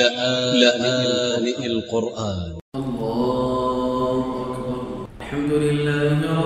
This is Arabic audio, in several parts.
لآن القرآن. الله أكبر. الحمد لله رب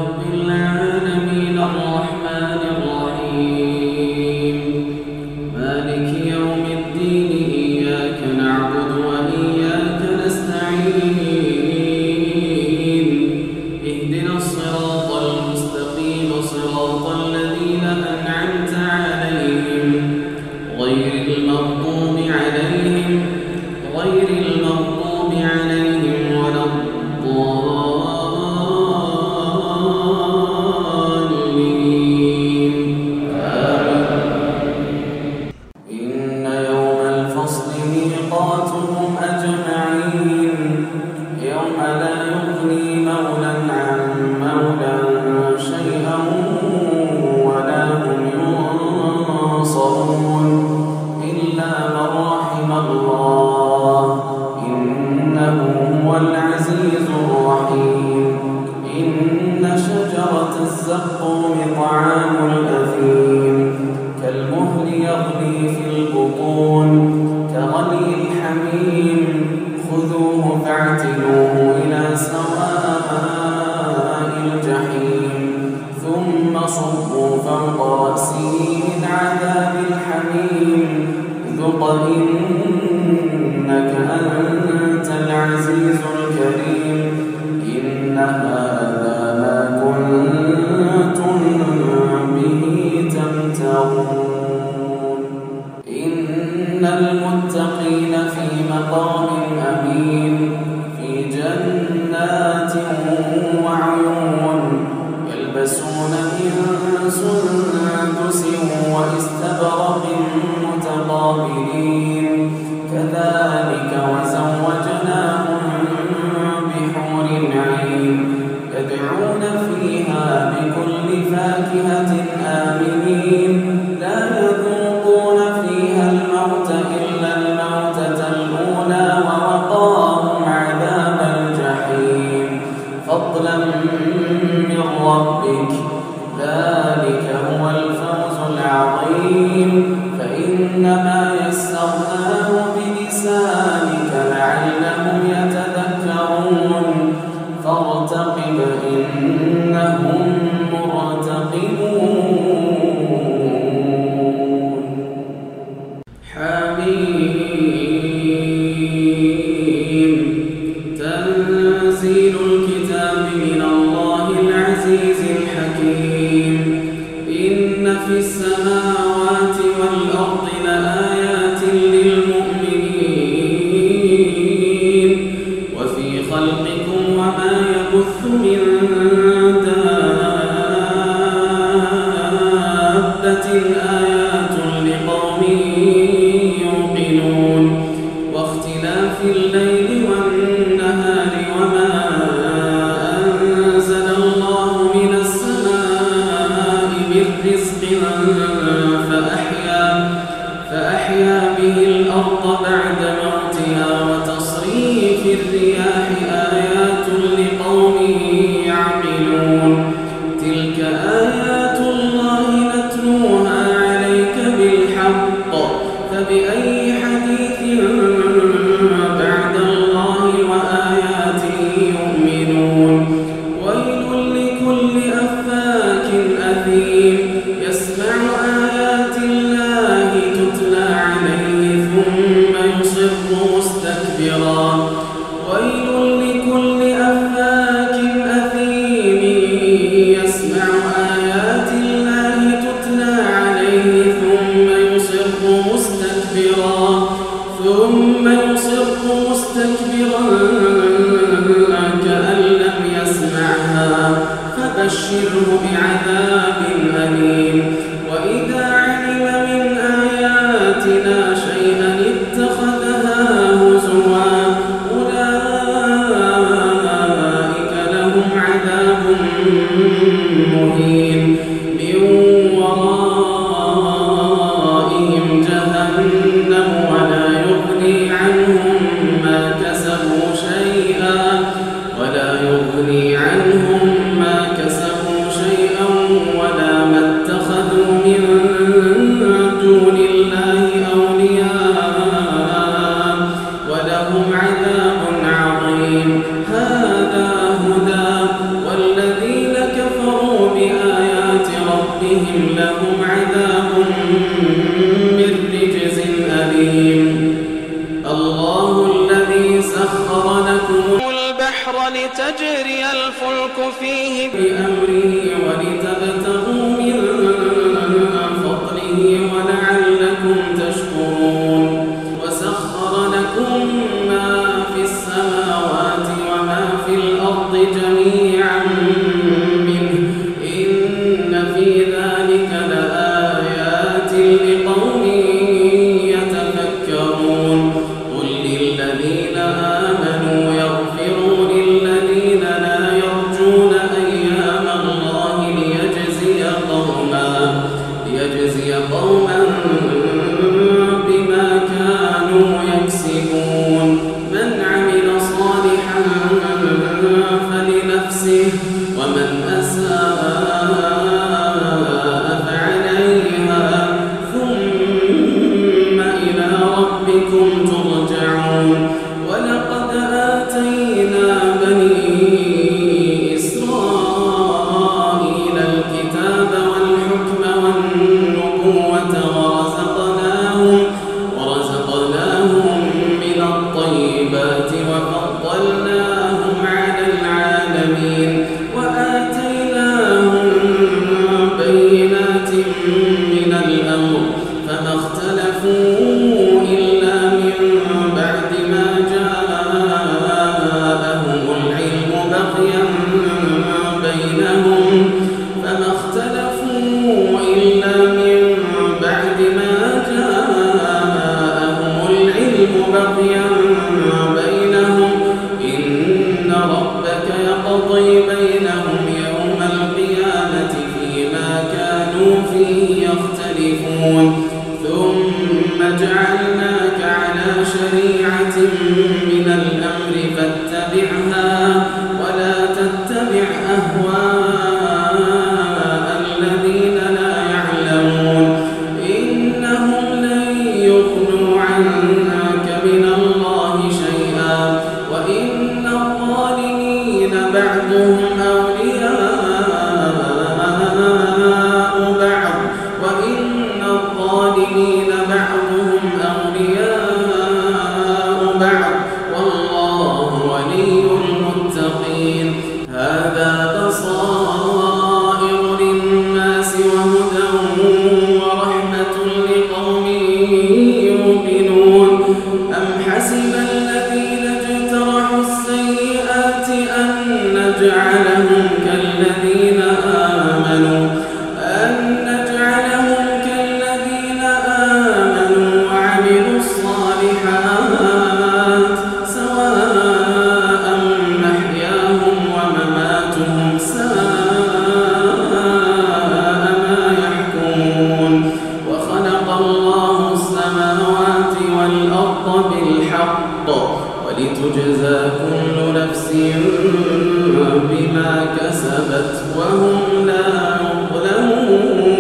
بما كسبت وهم لا يظلمون.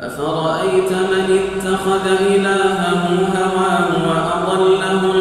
أفرأيت من اتخذ إلهه هواه وأضله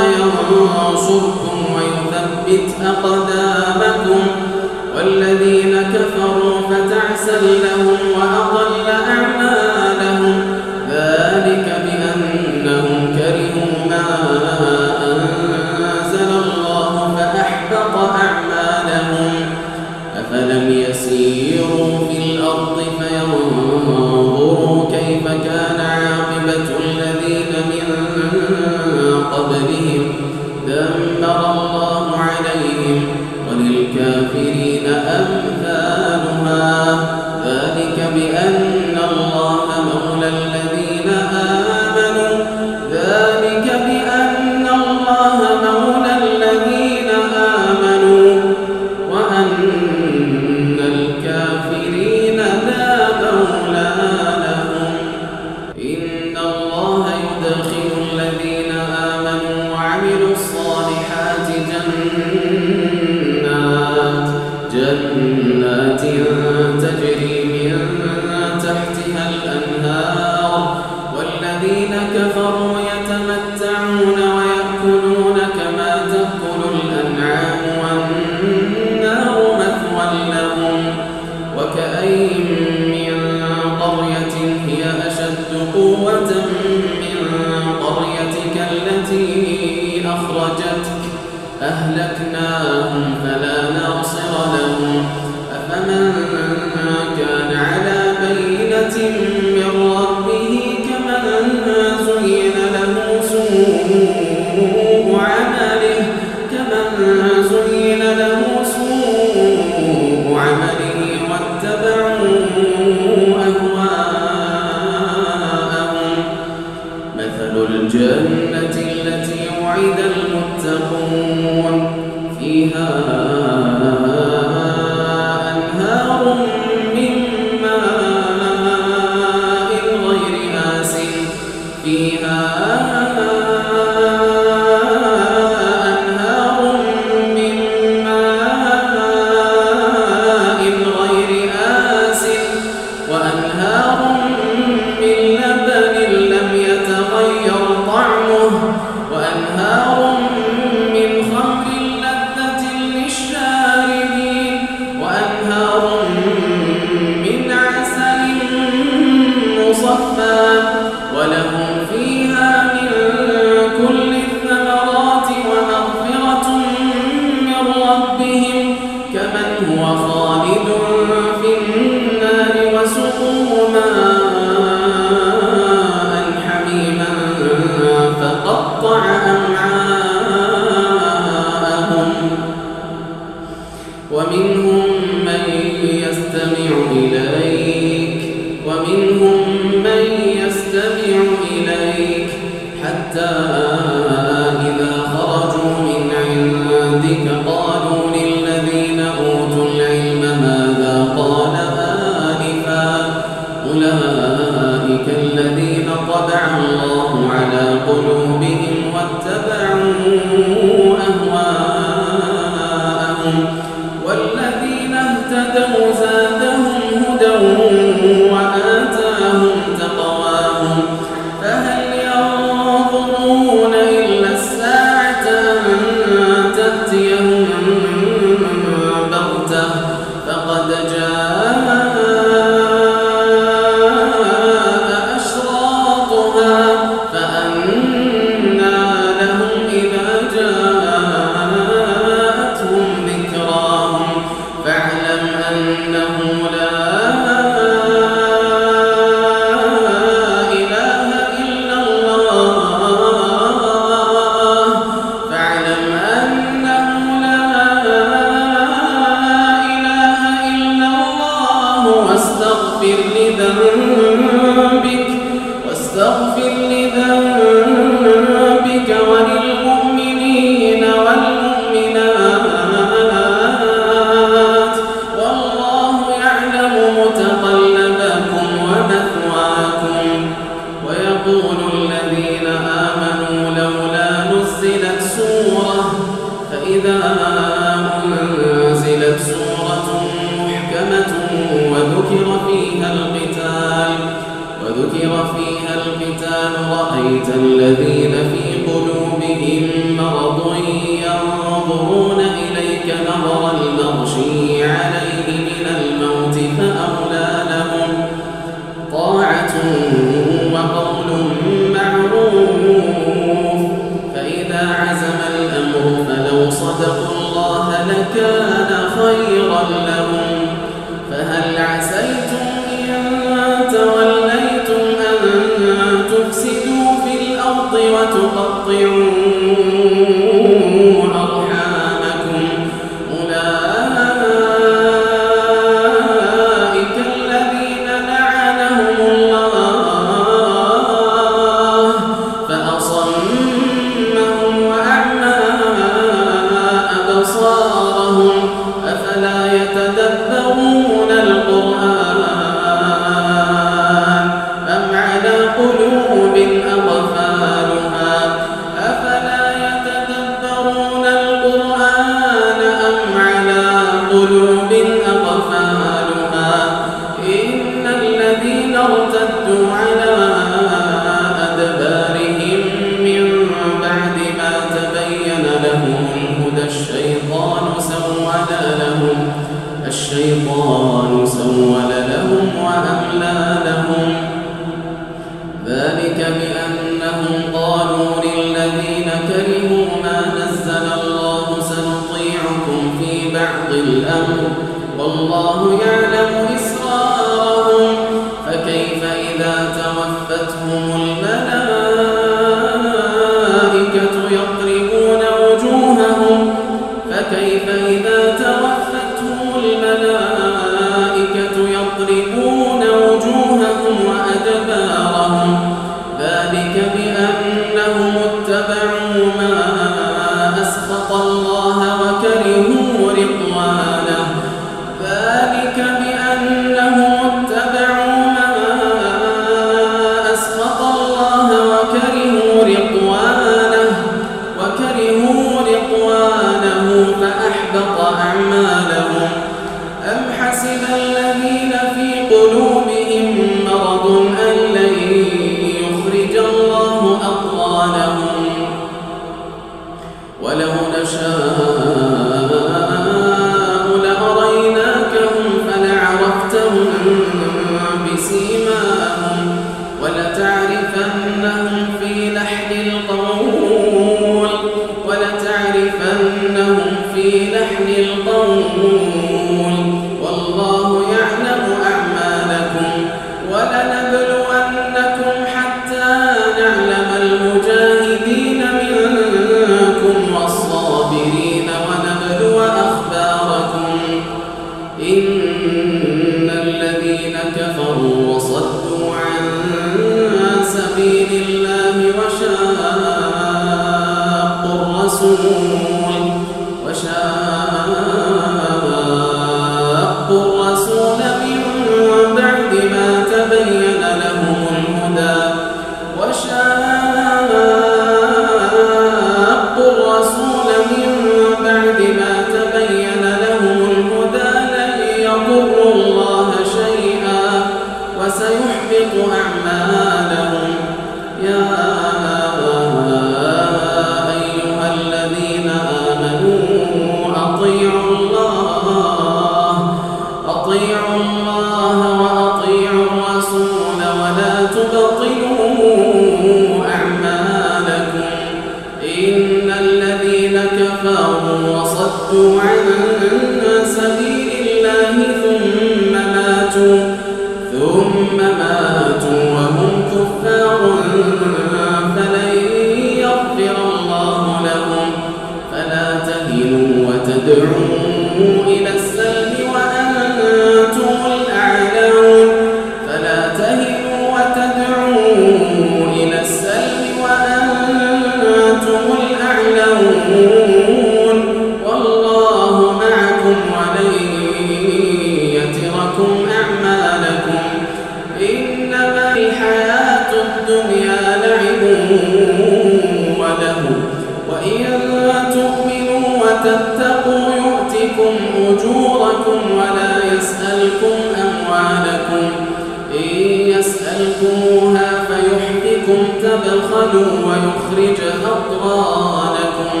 لكم. إن يسألكموها فيحفكم تبخلوا ويخرج أضغانكم.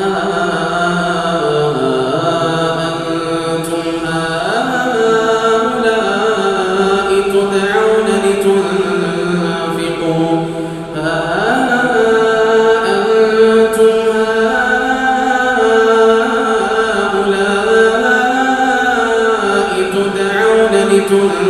ها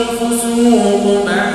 الفسوق بعد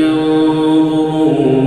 ينظرون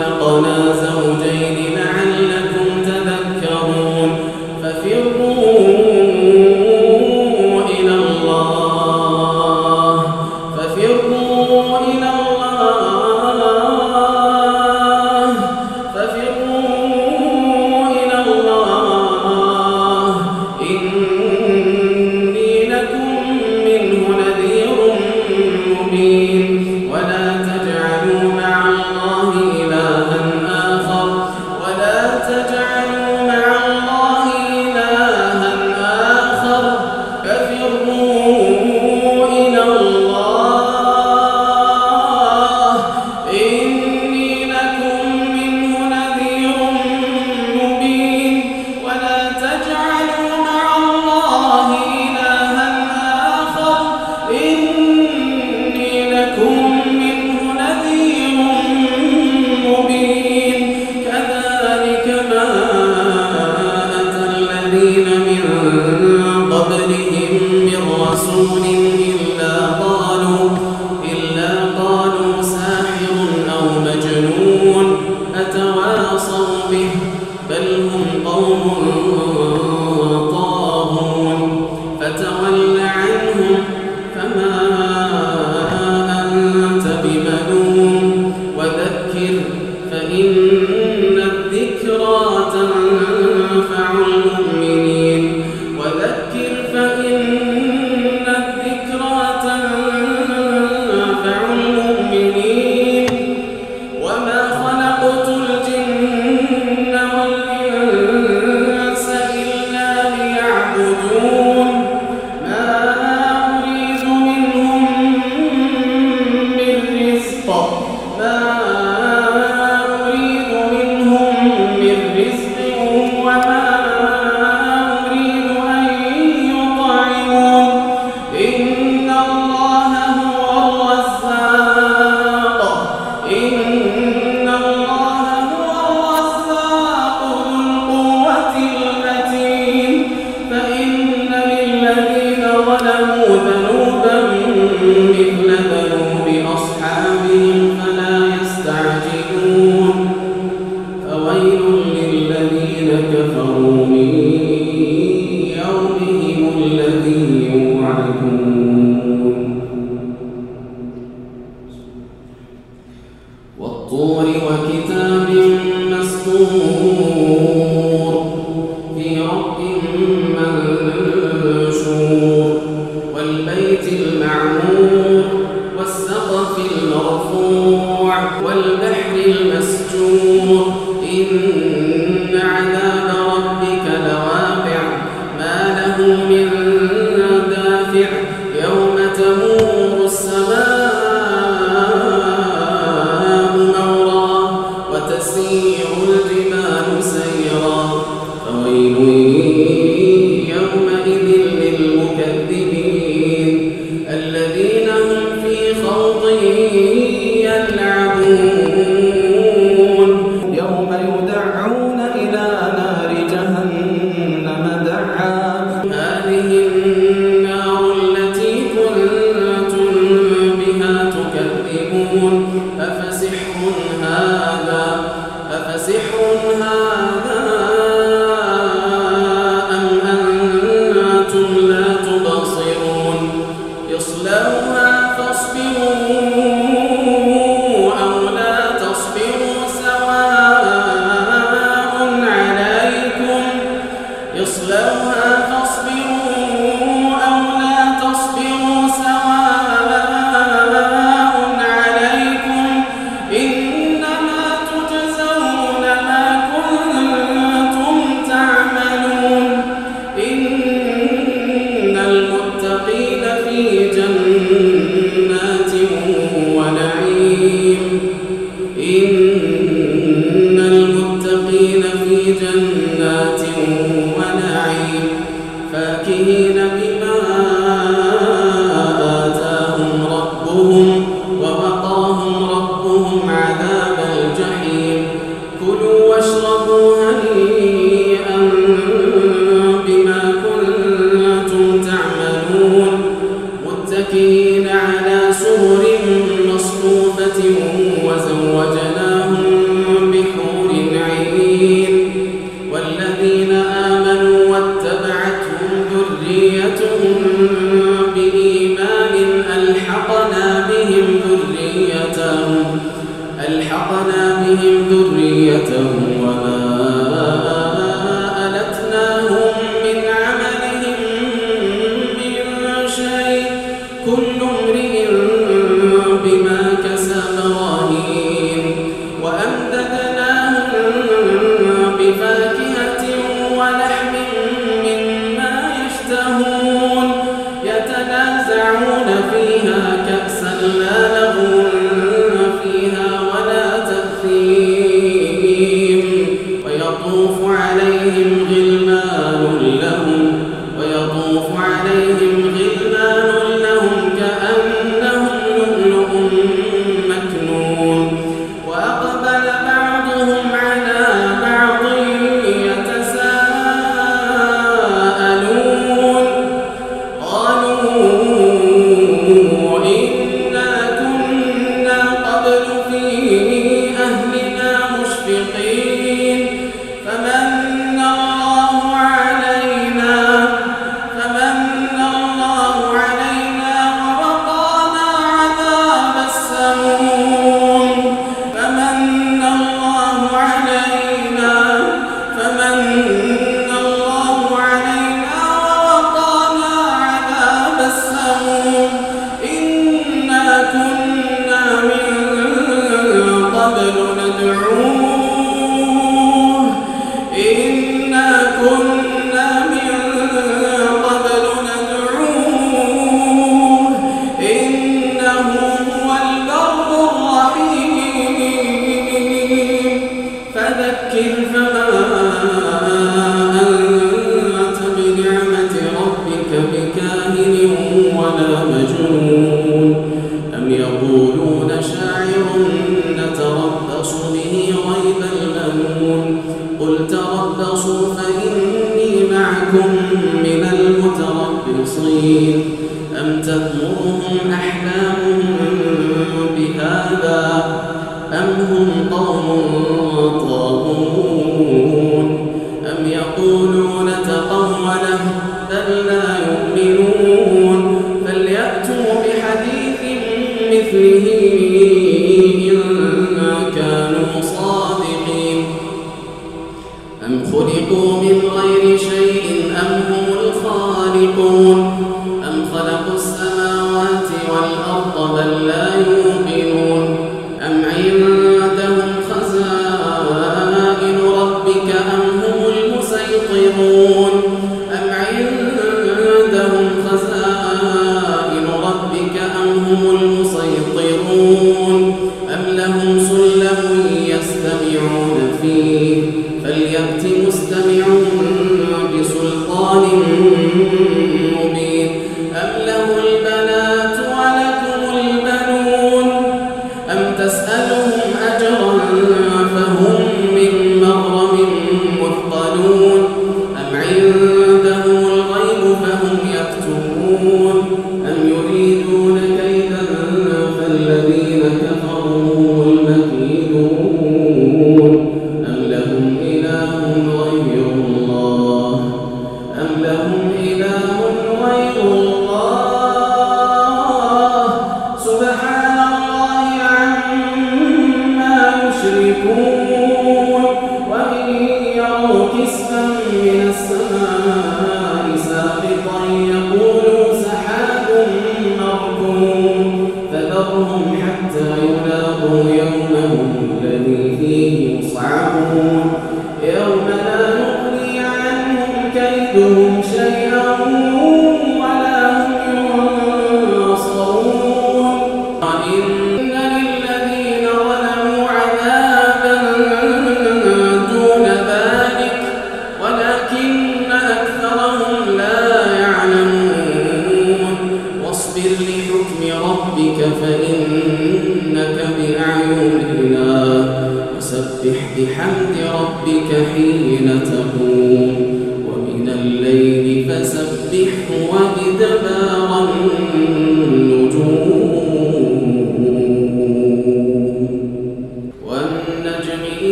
ما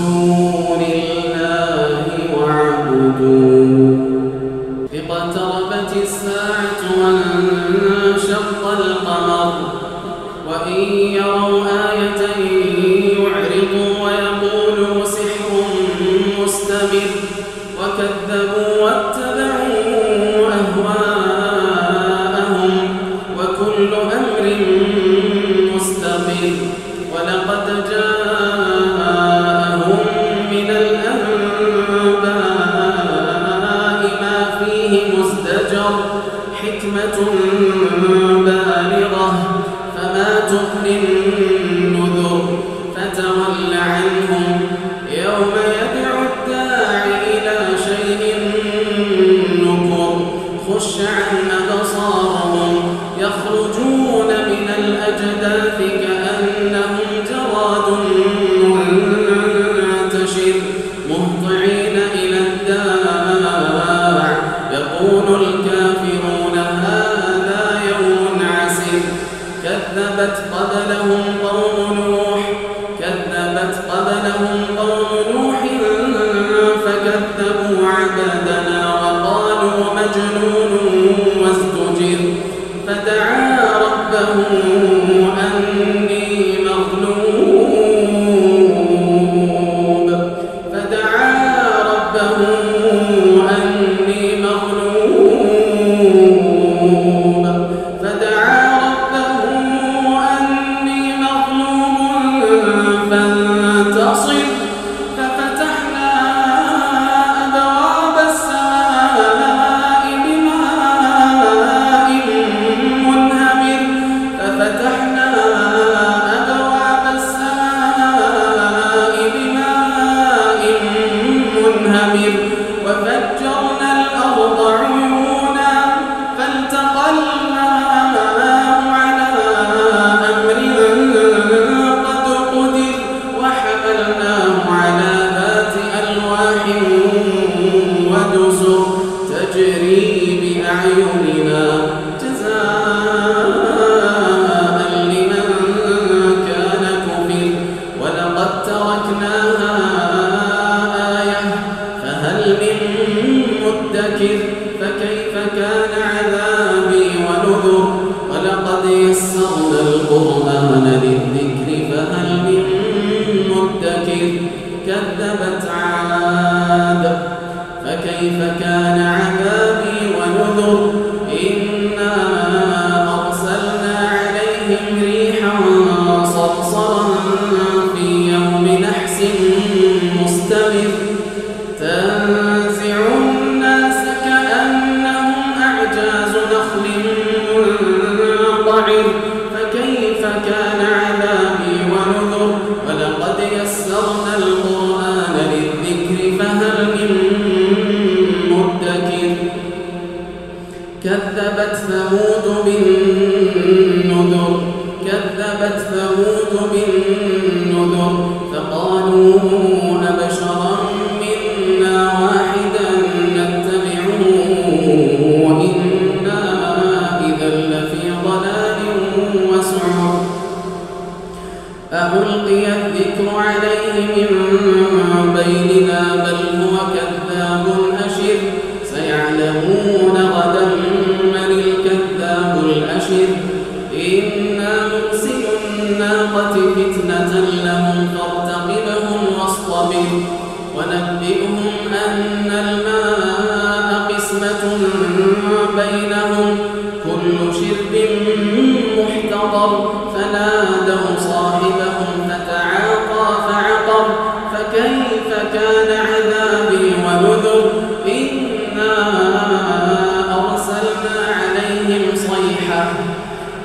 حكمة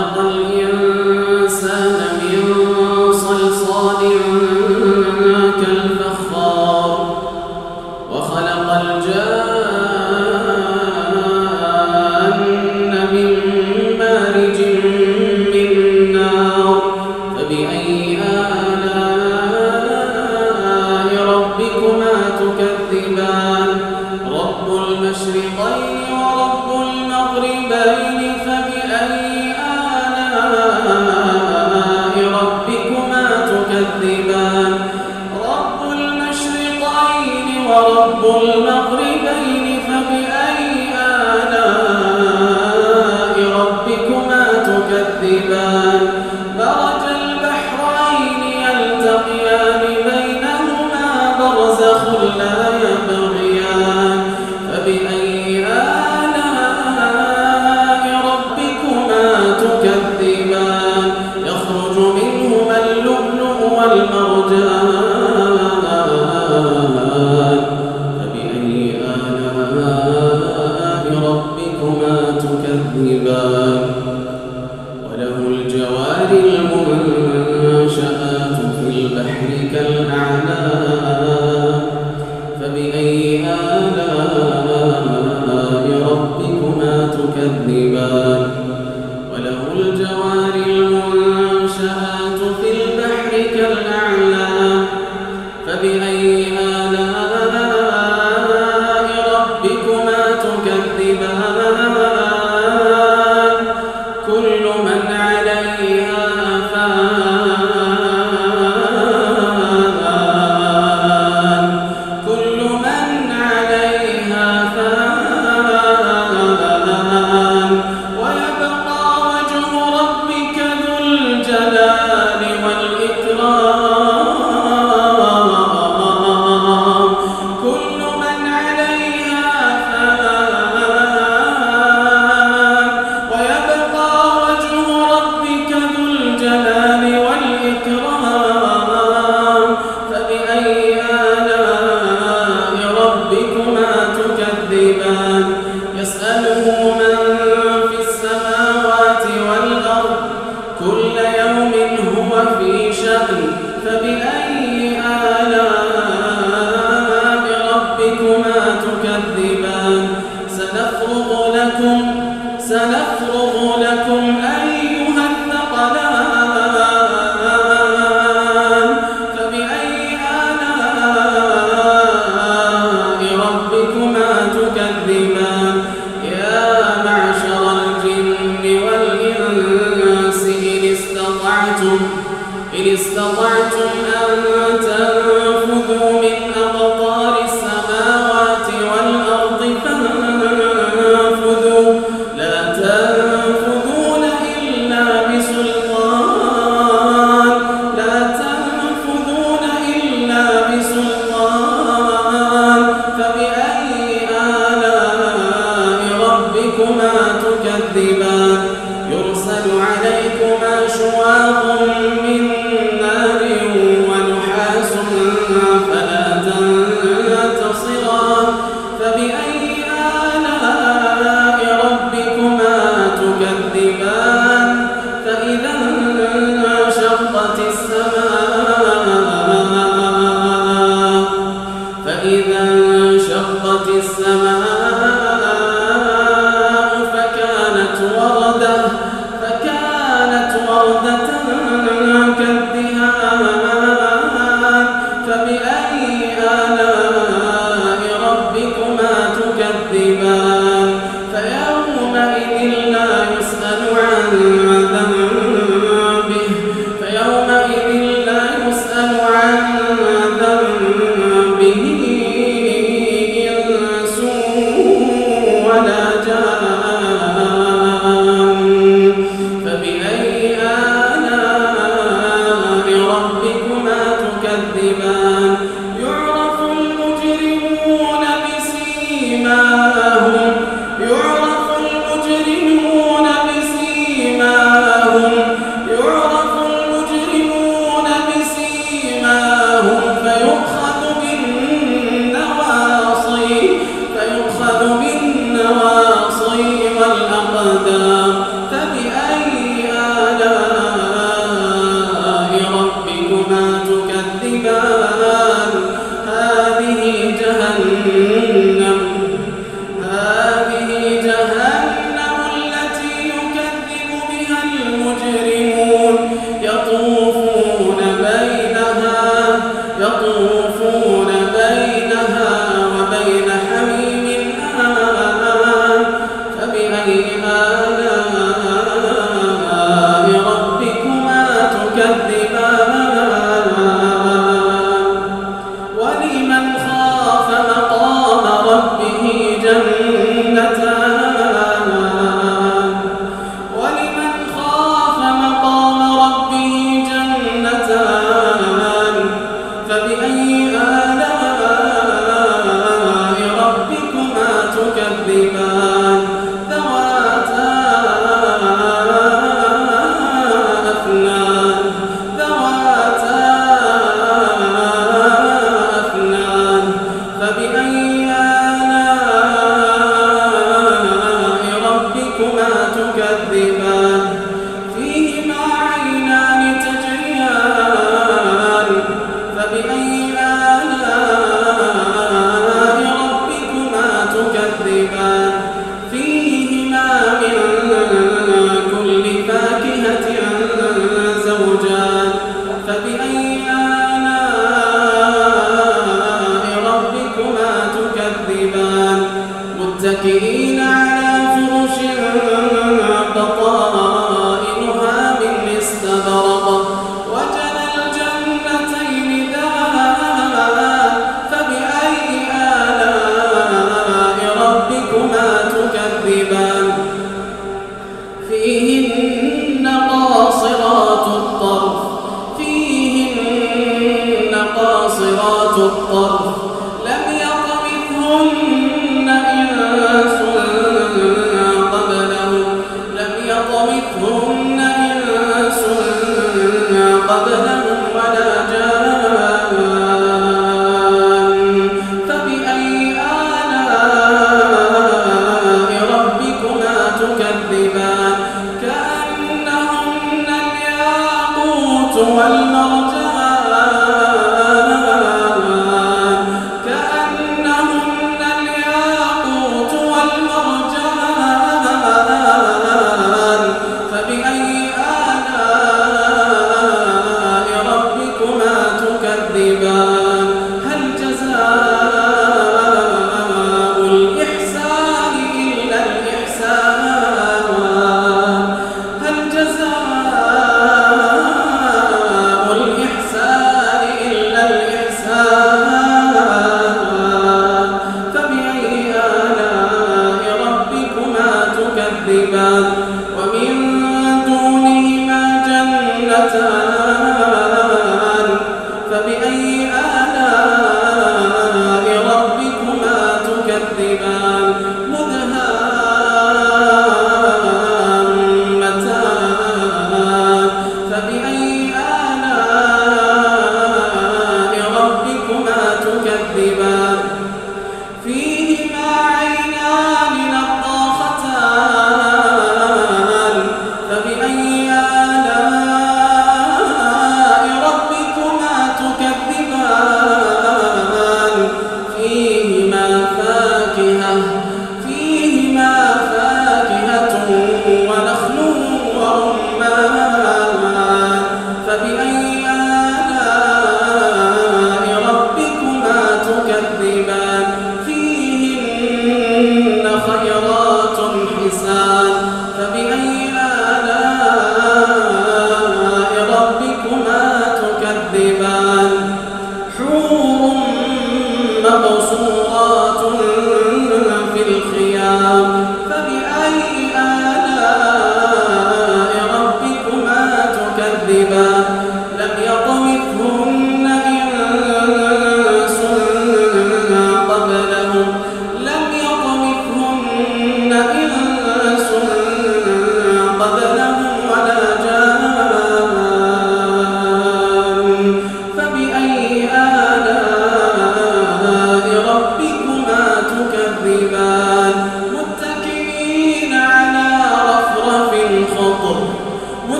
no, no.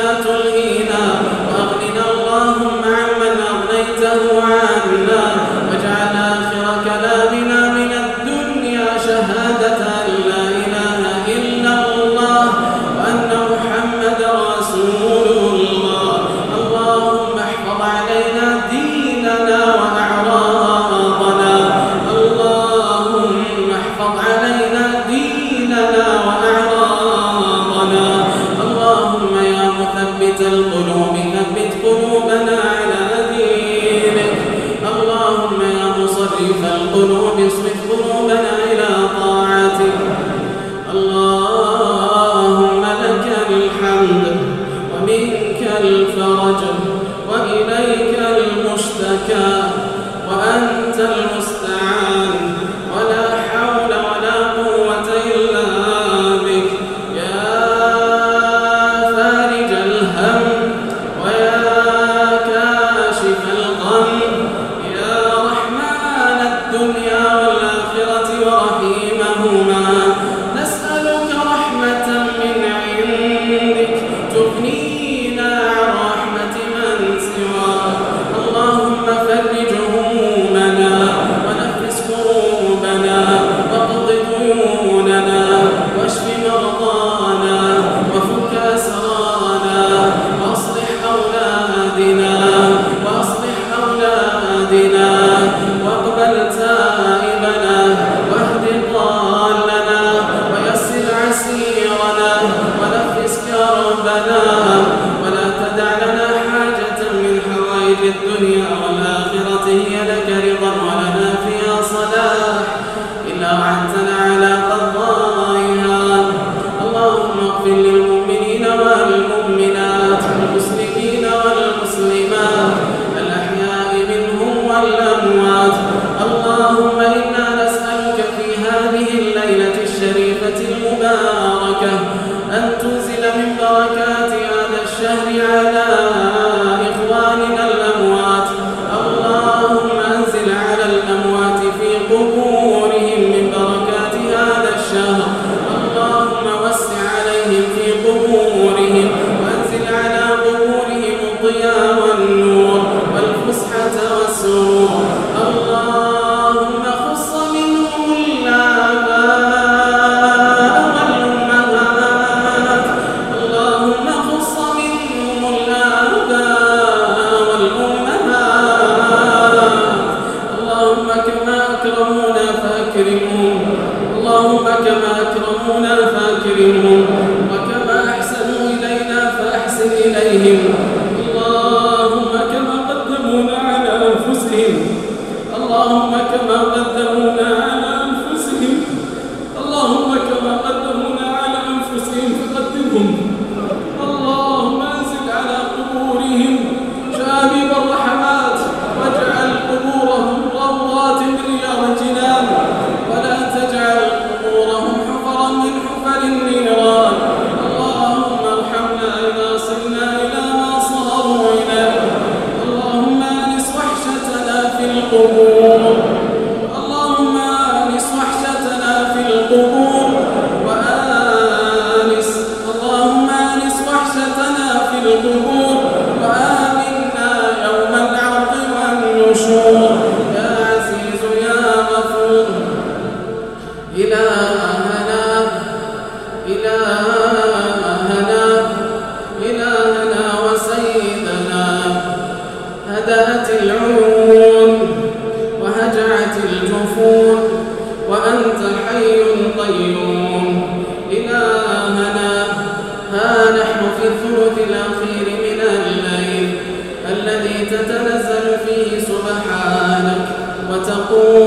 لا تلهينا وأغننا اللهم عمن أغنيته عنا تتنزل فيه سبحانك وتقول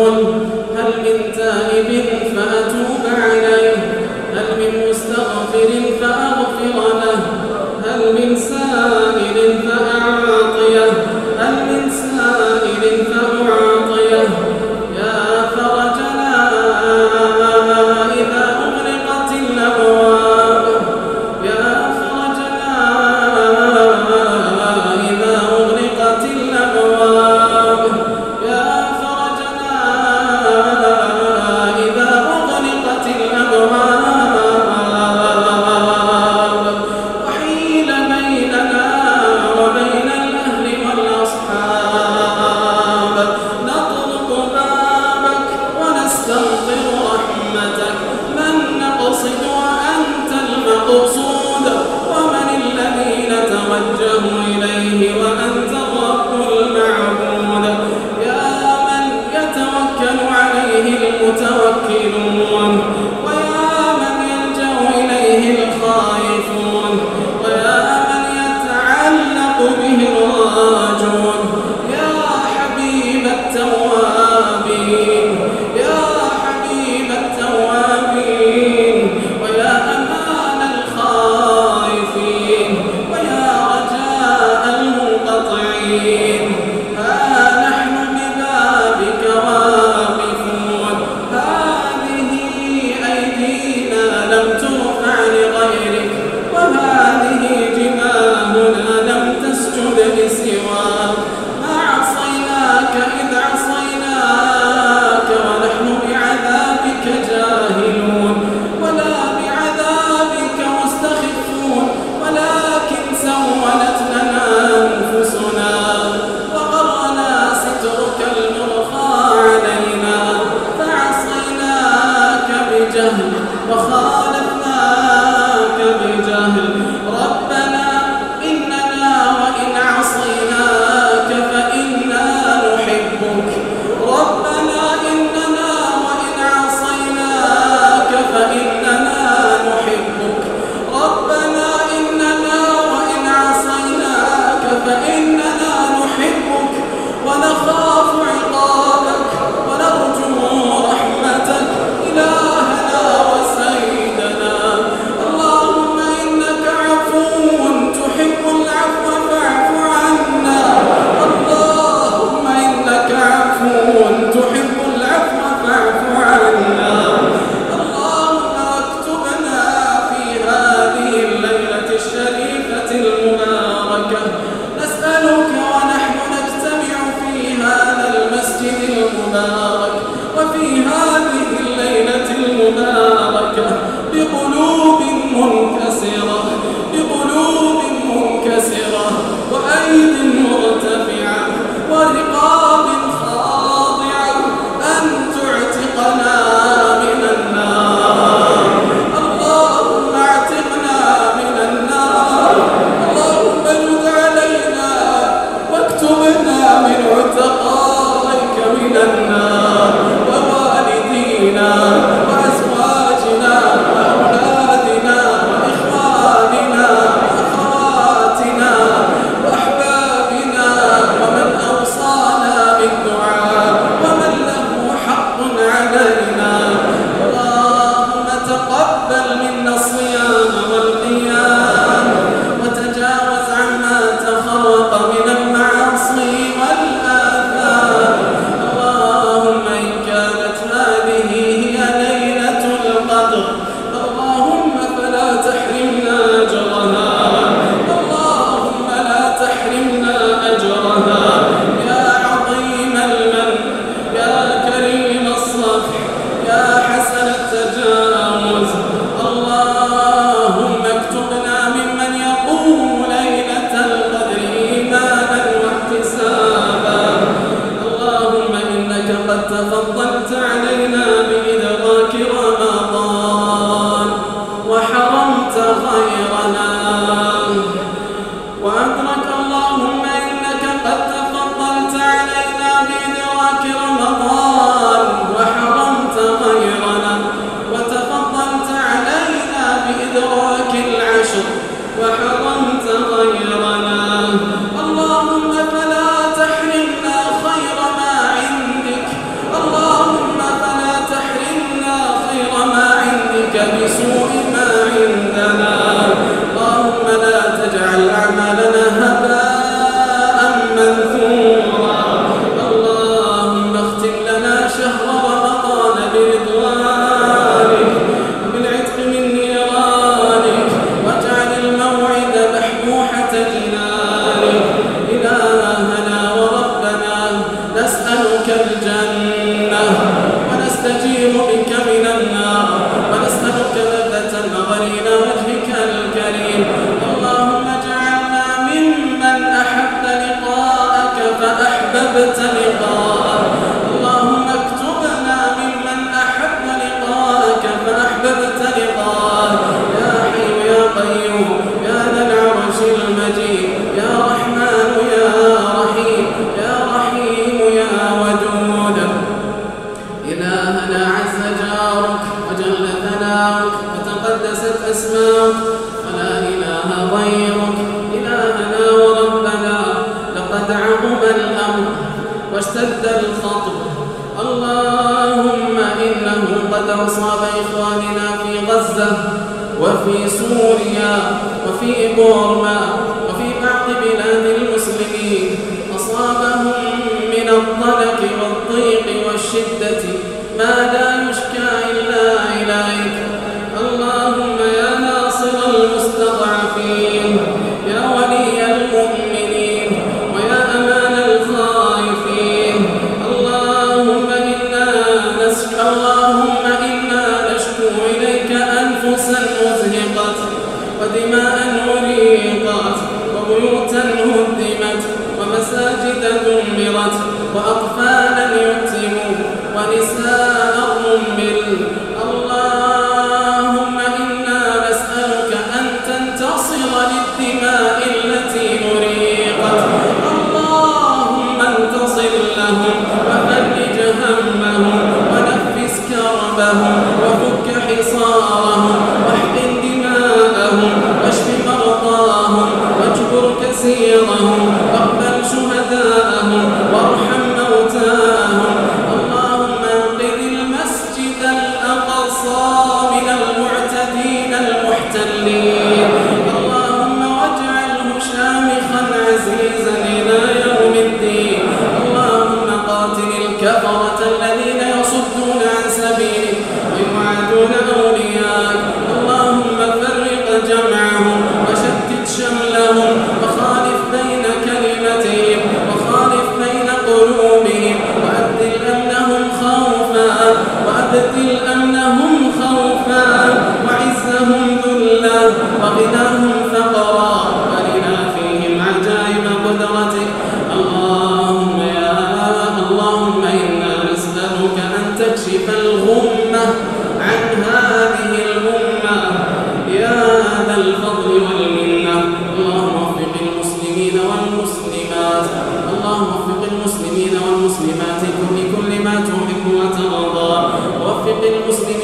المسلمين والمسلمات كن لكل ما تحب وترضى. وفق المسلمين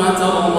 وترى